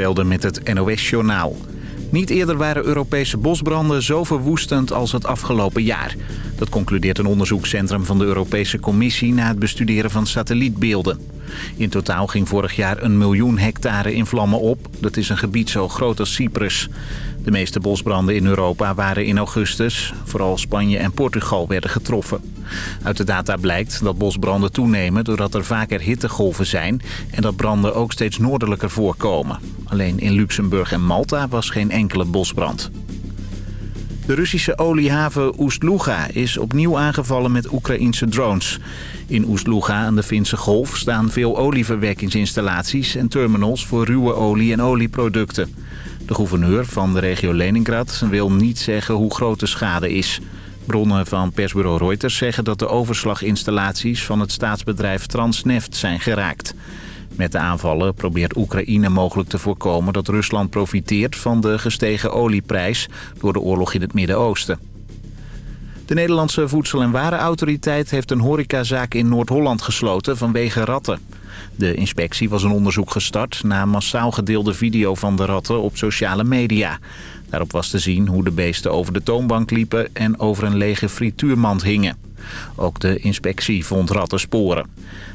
Belden met het NOS-journaal. Niet eerder waren Europese bosbranden zo verwoestend als het afgelopen jaar. Dat concludeert een onderzoekscentrum van de Europese Commissie... na het bestuderen van satellietbeelden. In totaal ging vorig jaar een miljoen hectare in vlammen op. Dat is een gebied zo groot als Cyprus. De meeste bosbranden in Europa waren in augustus. Vooral Spanje en Portugal werden getroffen. Uit de data blijkt dat bosbranden toenemen doordat er vaker hittegolven zijn... en dat branden ook steeds noordelijker voorkomen. Alleen in Luxemburg en Malta was geen enkele bosbrand. De Russische oliehaven Oest-Luga is opnieuw aangevallen met Oekraïnse drones. In Oest-Luga aan de Finse Golf staan veel olieverwerkingsinstallaties en terminals voor ruwe olie en olieproducten. De gouverneur van de regio Leningrad wil niet zeggen hoe groot de schade is. Bronnen van persbureau Reuters zeggen dat de overslaginstallaties van het staatsbedrijf Transneft zijn geraakt. Met de aanvallen probeert Oekraïne mogelijk te voorkomen dat Rusland profiteert van de gestegen olieprijs door de oorlog in het Midden-Oosten. De Nederlandse Voedsel- en Warenautoriteit heeft een horecazaak in Noord-Holland gesloten vanwege ratten. De inspectie was een onderzoek gestart na massaal gedeelde video van de ratten op sociale media. Daarop was te zien hoe de beesten over de toonbank liepen en over een lege frituurmand hingen. Ook de inspectie vond rattensporen.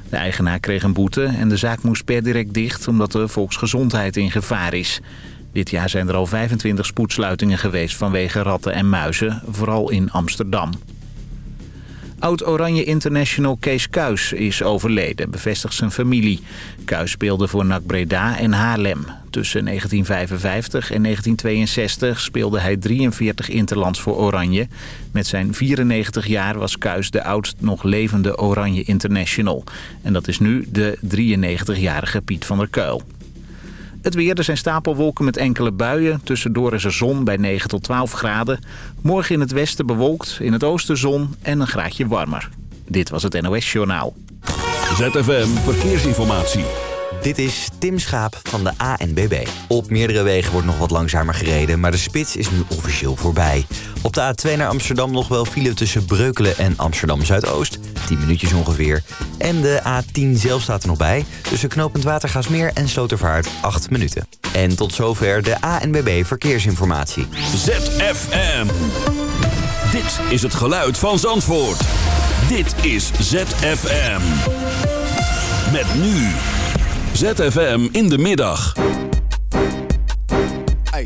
De eigenaar kreeg een boete en de zaak moest per direct dicht omdat de volksgezondheid in gevaar is. Dit jaar zijn er al 25 spoedsluitingen geweest vanwege ratten en muizen, vooral in Amsterdam. Oud-Oranje International Kees Kuis is overleden, bevestigt zijn familie. Kuis speelde voor NAC Breda en Haarlem. Tussen 1955 en 1962 speelde hij 43 interlands voor Oranje. Met zijn 94 jaar was Kuis de oudst nog levende Oranje International. En dat is nu de 93-jarige Piet van der Kuil. Het weer, er zijn stapelwolken met enkele buien. Tussendoor is er zon bij 9 tot 12 graden. Morgen in het westen bewolkt, in het oosten zon en een graadje warmer. Dit was het NOS Journaal. ZFM Verkeersinformatie. Dit is Tim Schaap van de ANBB. Op meerdere wegen wordt nog wat langzamer gereden, maar de spits is nu officieel voorbij. Op de A2 naar Amsterdam nog wel file tussen Breukelen en Amsterdam Zuidoost. 10 minuutjes ongeveer. En de A10 zelf staat er nog bij. Tussen knooppunt Watergaasmeer en Slotervaart 8 minuten. En tot zover de ANBB Verkeersinformatie. ZFM. Dit is het geluid van Zandvoort. Dit is ZFM. Met nu. ZFM in de middag. Hey.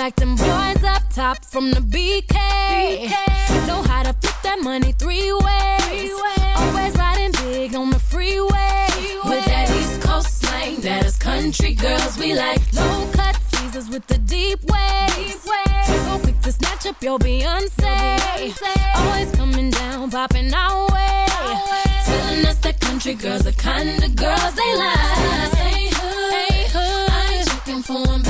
Like them boys up top from the BK. Know how to flip that money three ways. Always riding big on the freeway. With that East Coast slang, that is country girls we like. low cut teasers with the deep waves. So quick to snatch up your Beyonce. Always coming down, popping our way. Telling us that country girls the kind of girls they like. Ain't hood, Ain't hood. I ain't checking for 'em.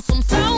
Some soldiers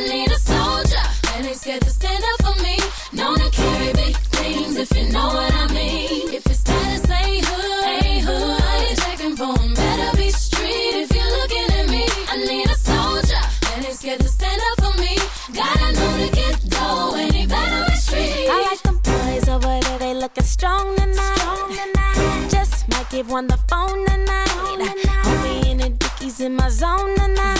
I need a soldier that ain't scared to stand up for me. Known to carry big things if you know what I mean. If it's status ain't hood, ain't hood, I ain't checking for them. Better be street if you're looking at me. I need a soldier that ain't scared to stand up for me. Gotta know to get dough and he better be street. I like them boys over there, they looking strong tonight. Strong tonight. Just might give one the phone tonight. Homie in the dickies in my zone tonight.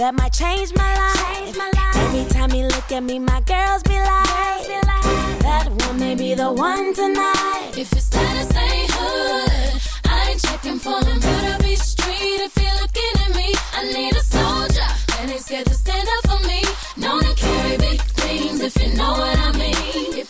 That might change my life. Change my life. Every time he look at me, my girls be like, that one may be the one tonight. If it's status ain't hood, I ain't checking for them. Better be if you're looking at me. I need a soldier that ain't scared to stand up for me. Known to carry big things if you know what I mean. If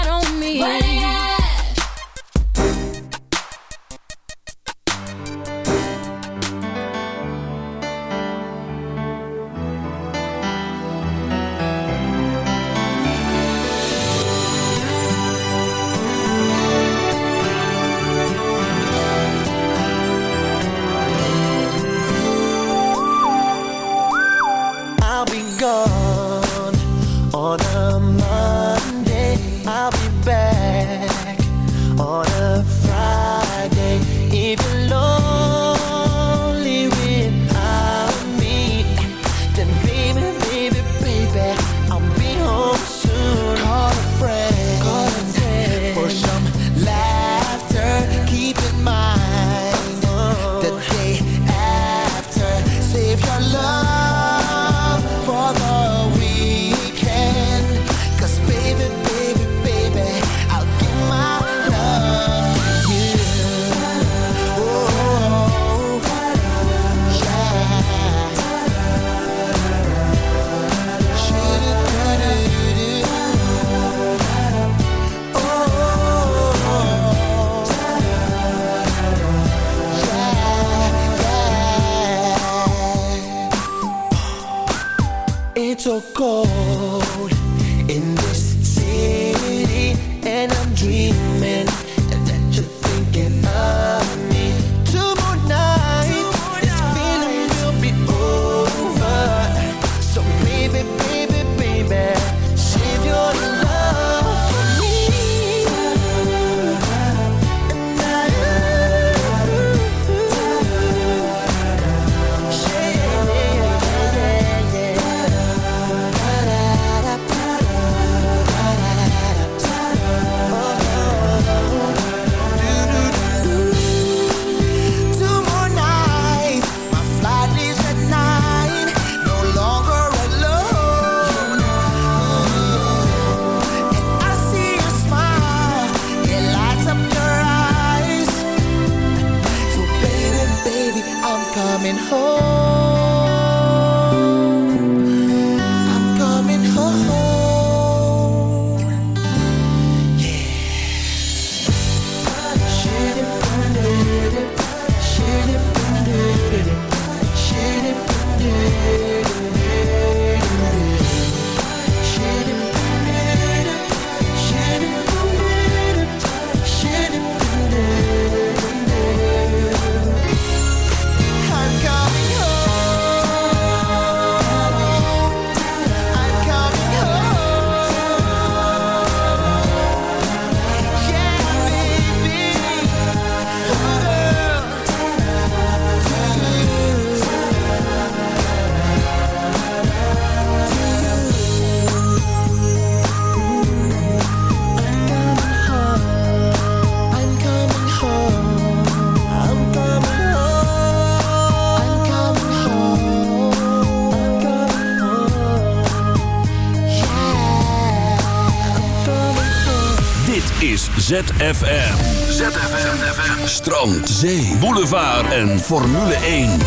ZFM. ZFM. Strand, zee, boulevard en Formule 1.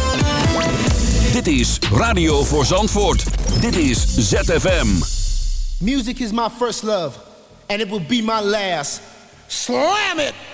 Dit is Radio voor Zandvoort. Dit is ZFM. Music is my first love, and it will be my last. Slam it!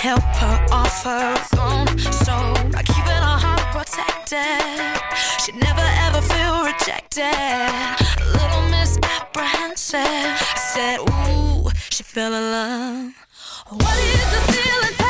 help her off her throne. So by keeping her heart protected, she'd never ever feel rejected. Little Miss Apprehensive said, Ooh, she fell in love. What is the feeling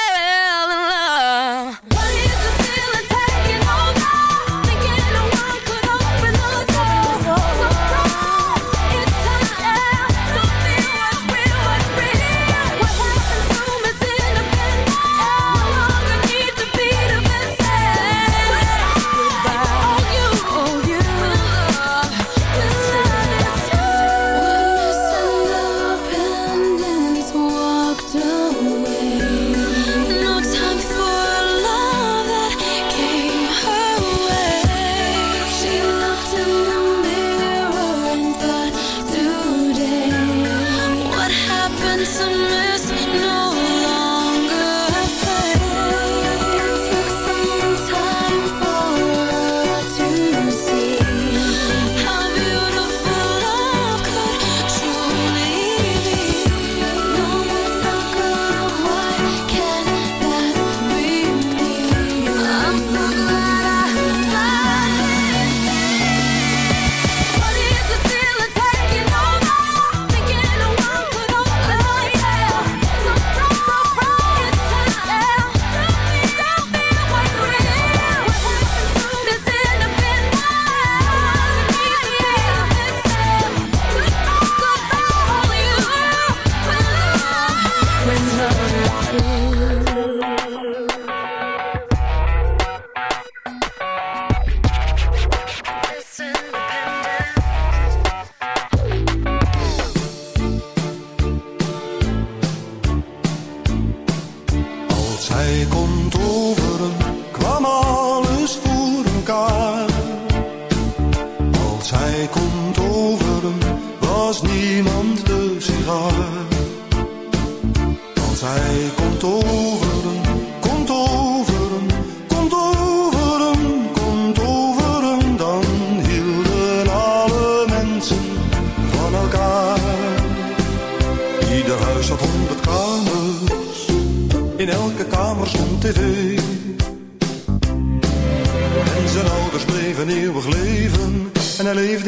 in love.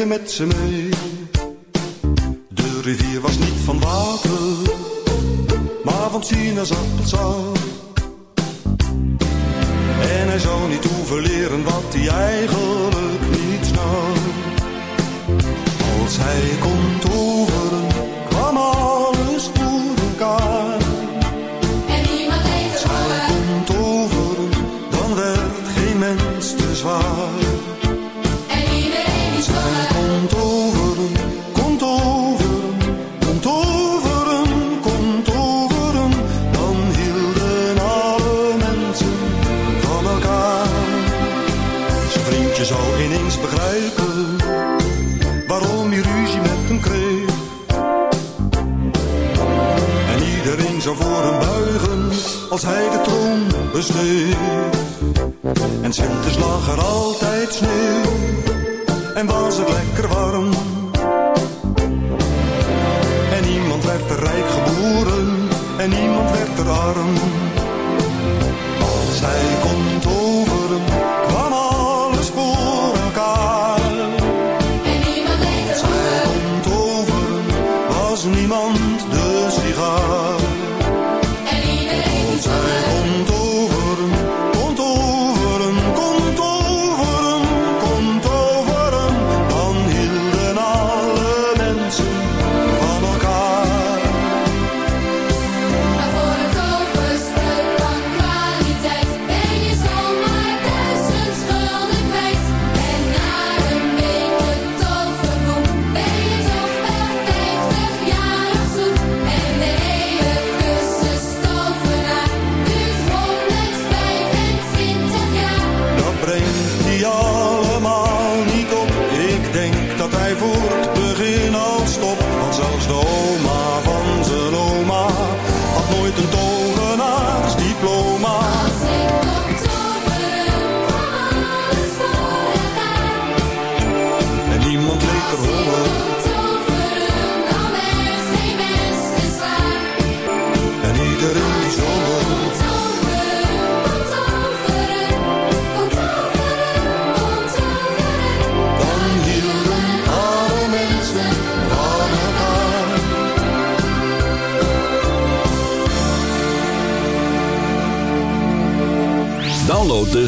met ze mee. De rivier was niet van water, maar van sinaasappelsap.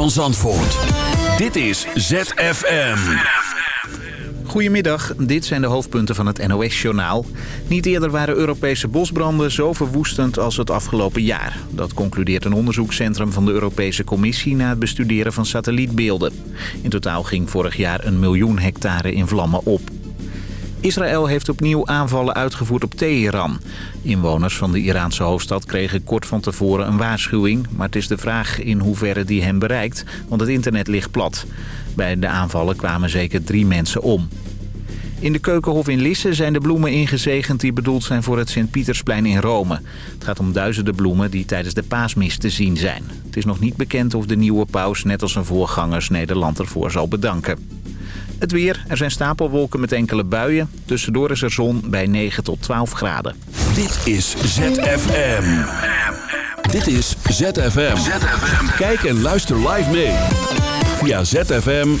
Van Zandvoort. Dit is ZFM. Goedemiddag, dit zijn de hoofdpunten van het NOS-journaal. Niet eerder waren Europese bosbranden zo verwoestend als het afgelopen jaar. Dat concludeert een onderzoekscentrum van de Europese Commissie... na het bestuderen van satellietbeelden. In totaal ging vorig jaar een miljoen hectare in vlammen op. Israël heeft opnieuw aanvallen uitgevoerd op Teheran. Inwoners van de Iraanse hoofdstad kregen kort van tevoren een waarschuwing... maar het is de vraag in hoeverre die hen bereikt, want het internet ligt plat. Bij de aanvallen kwamen zeker drie mensen om. In de Keukenhof in Lisse zijn de bloemen ingezegend die bedoeld zijn voor het Sint-Pietersplein in Rome. Het gaat om duizenden bloemen die tijdens de paasmis te zien zijn. Het is nog niet bekend of de nieuwe paus net als zijn voorgangers Nederland ervoor zal bedanken. Het weer, er zijn stapelwolken met enkele buien. Tussendoor is er zon bij 9 tot 12 graden. Dit is ZFM. Dit is ZFM. Kijk en luister live mee. Via zfm-live.nl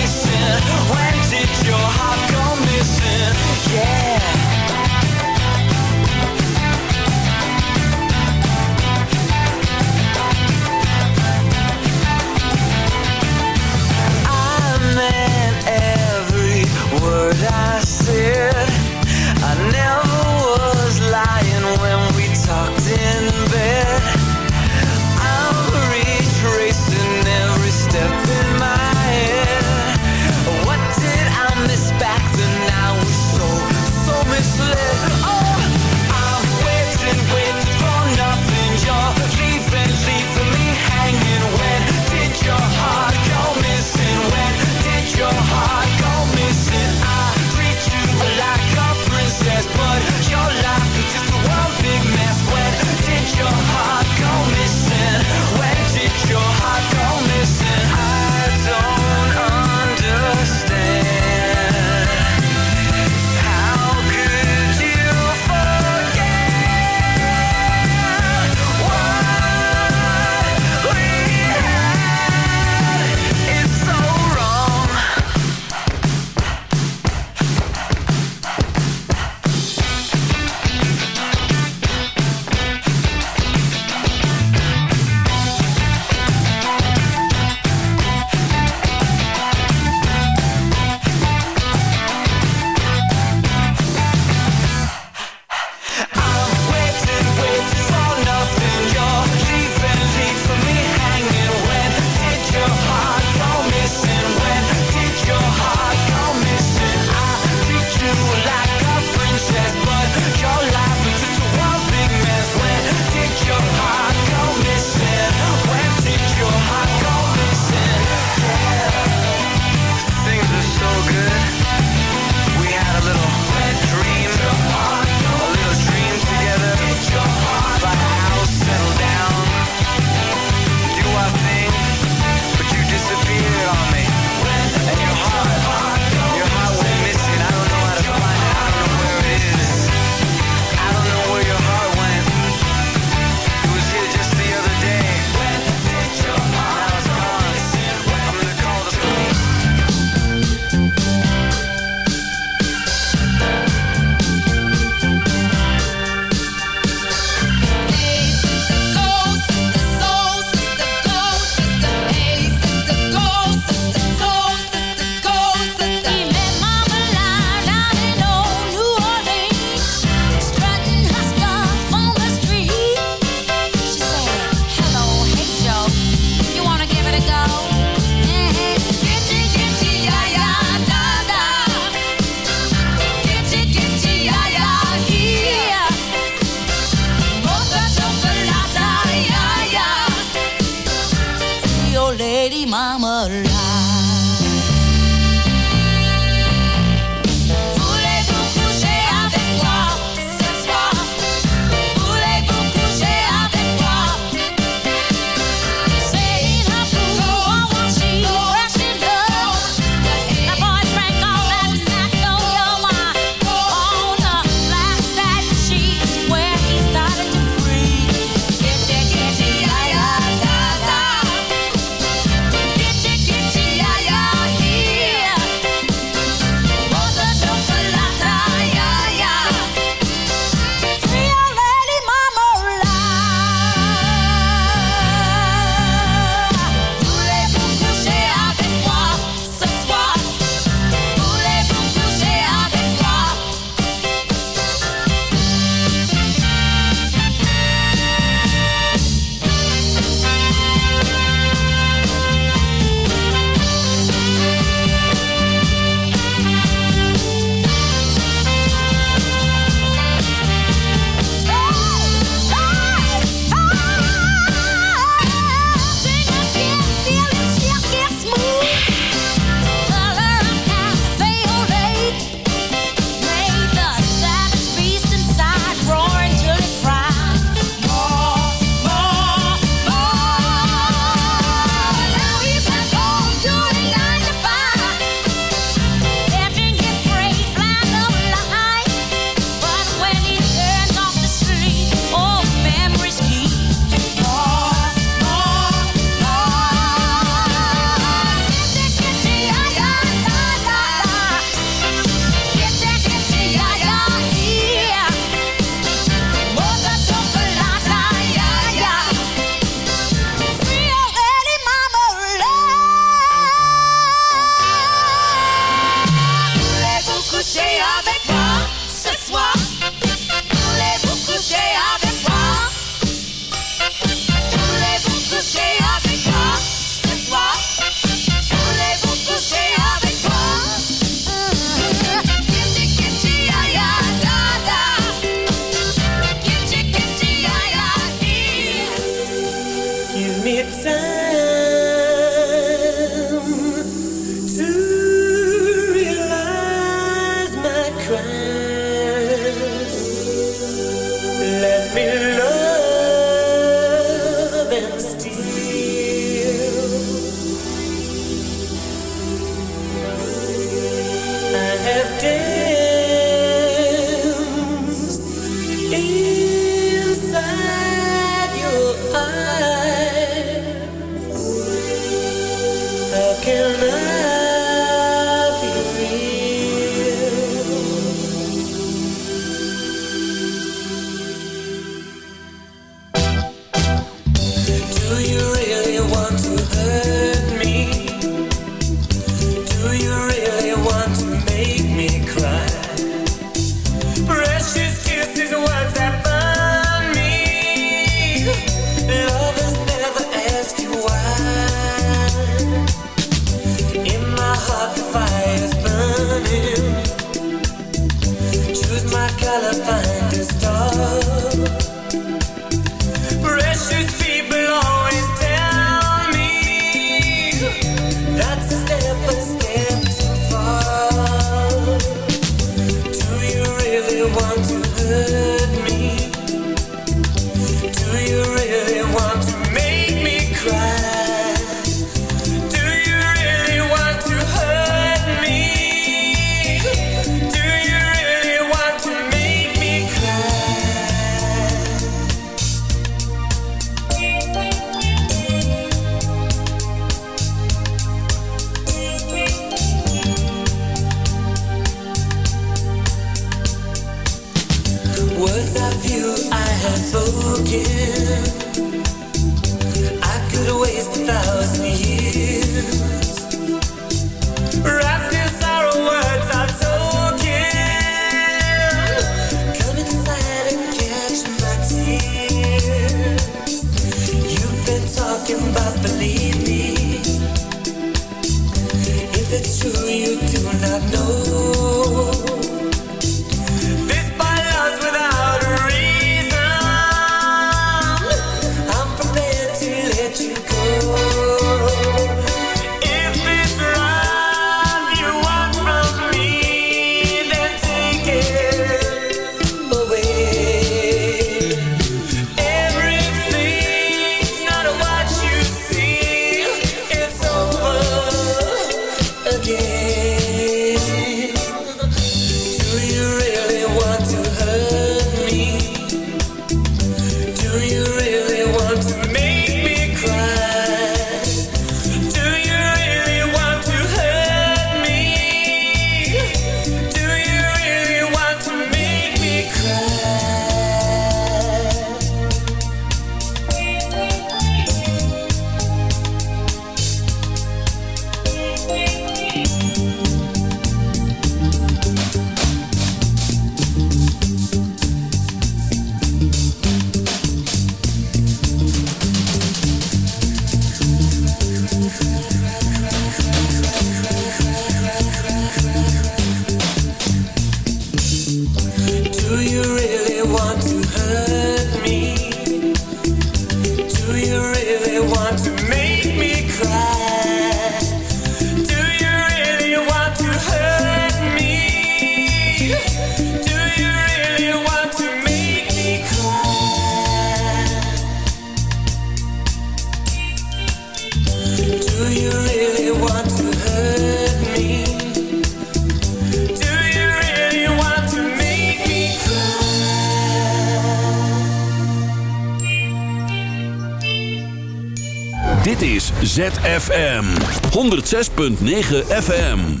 106.9 FM.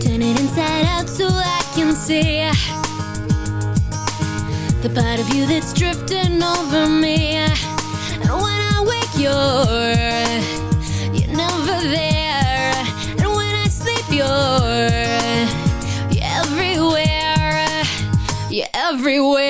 Turn it inside out so I can see The part of you that's drifting over me And when I wake your everywhere.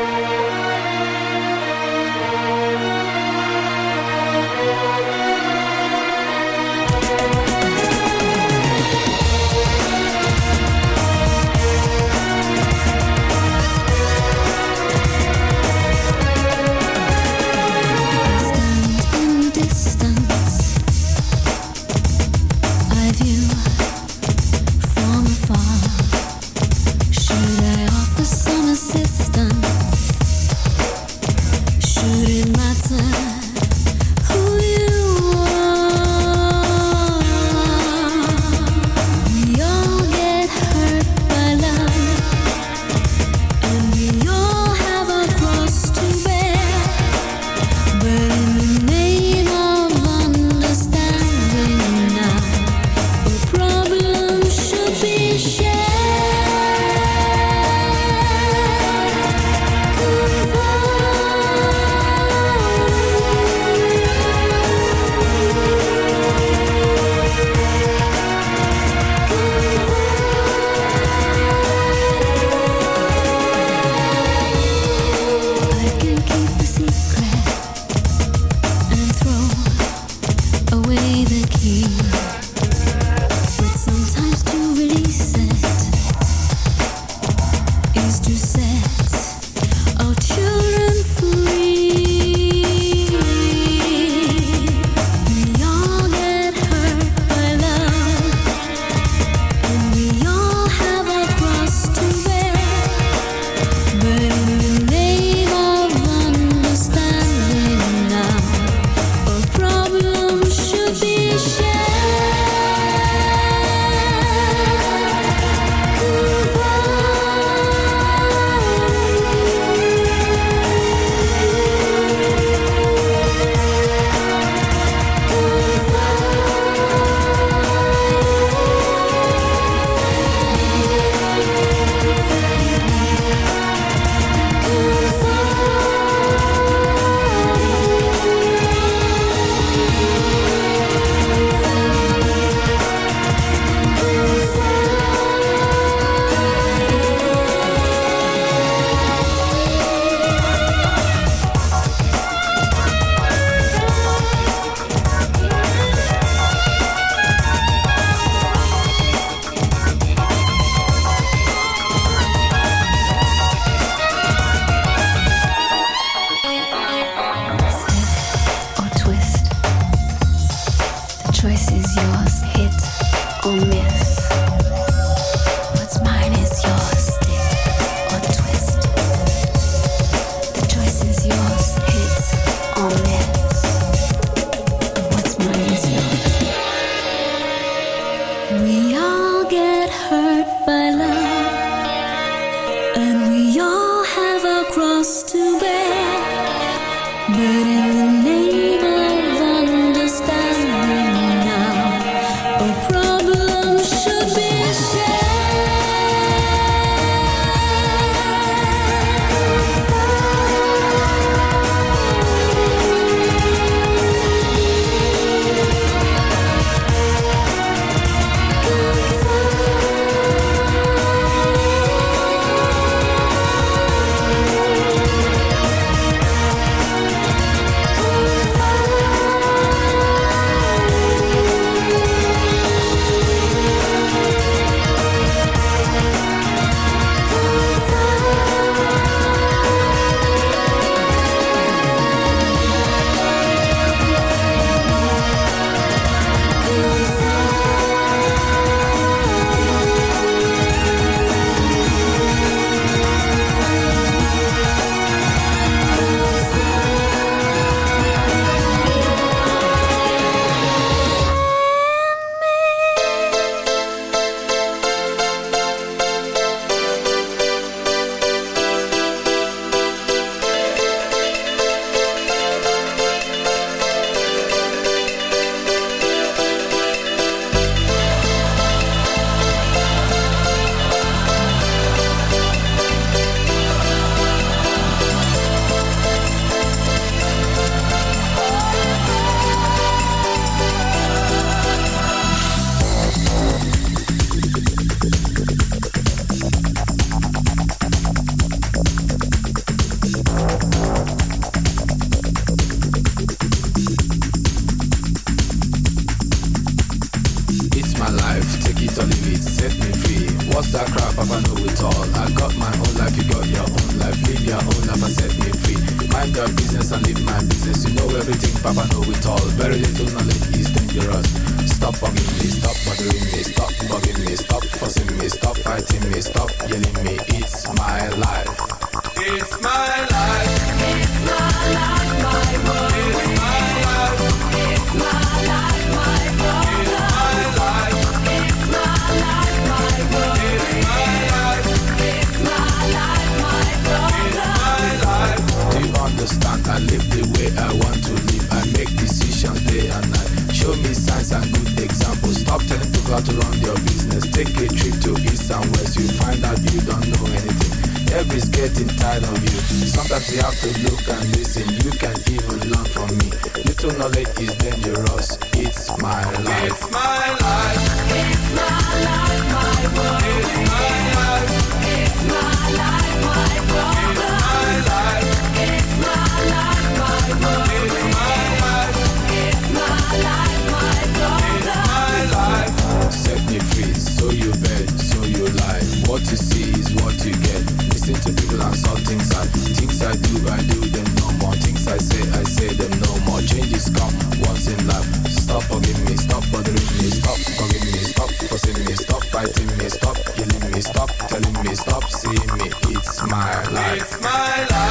life. It's my life.